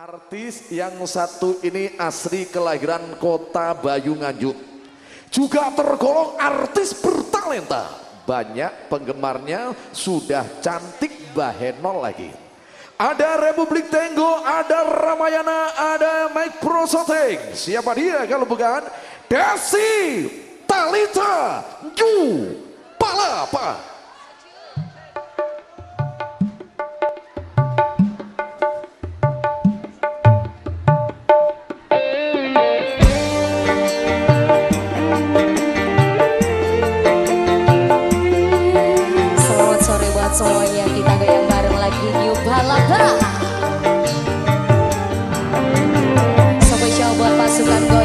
Artis yang satu ini asli kelahiran kota Bayu Nganjuk. Juga tergolong artis bertalenta. Banyak penggemarnya sudah cantik bahenol lagi. Ada Republik Tenggo, ada Ramayana, ada Mike Prosoting. Siapa dia kalau bukan? Desi Talita Ju Palapa. su canto.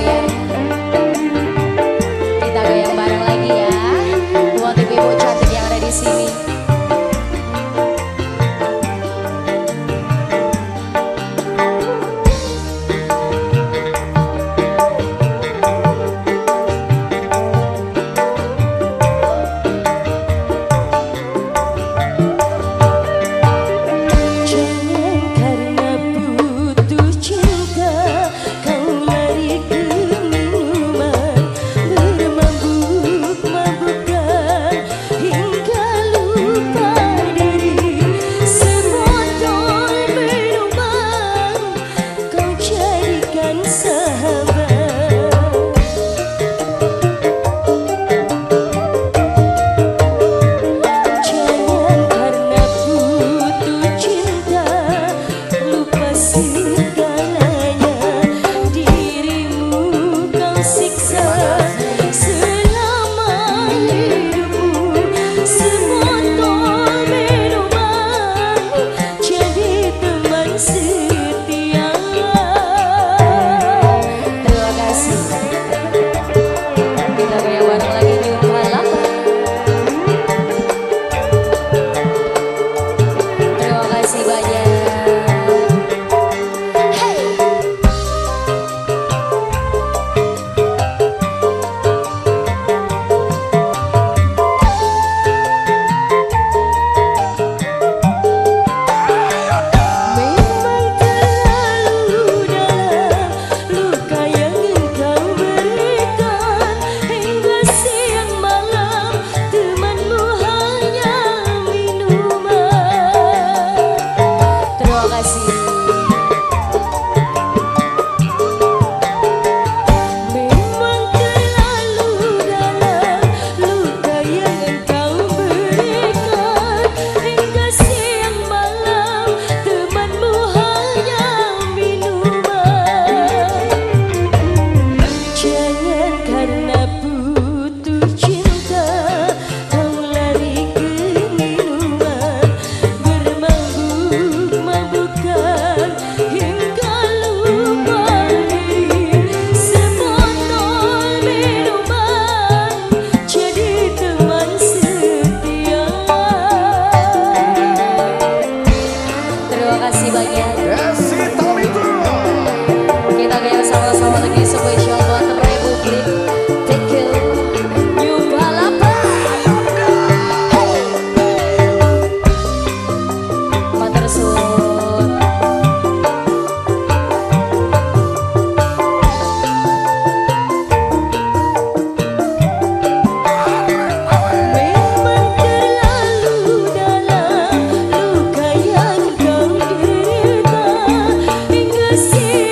see.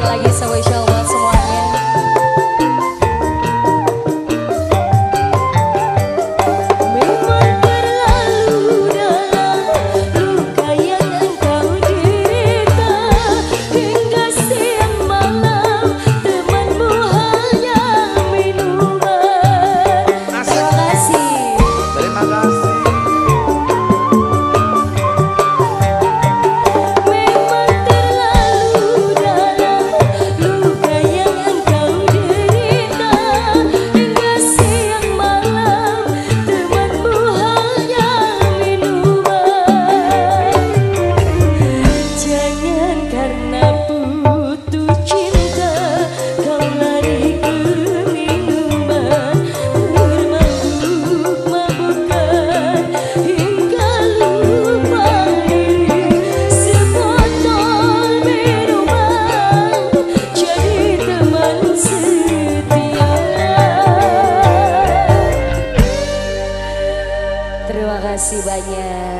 再加一点。Banyak.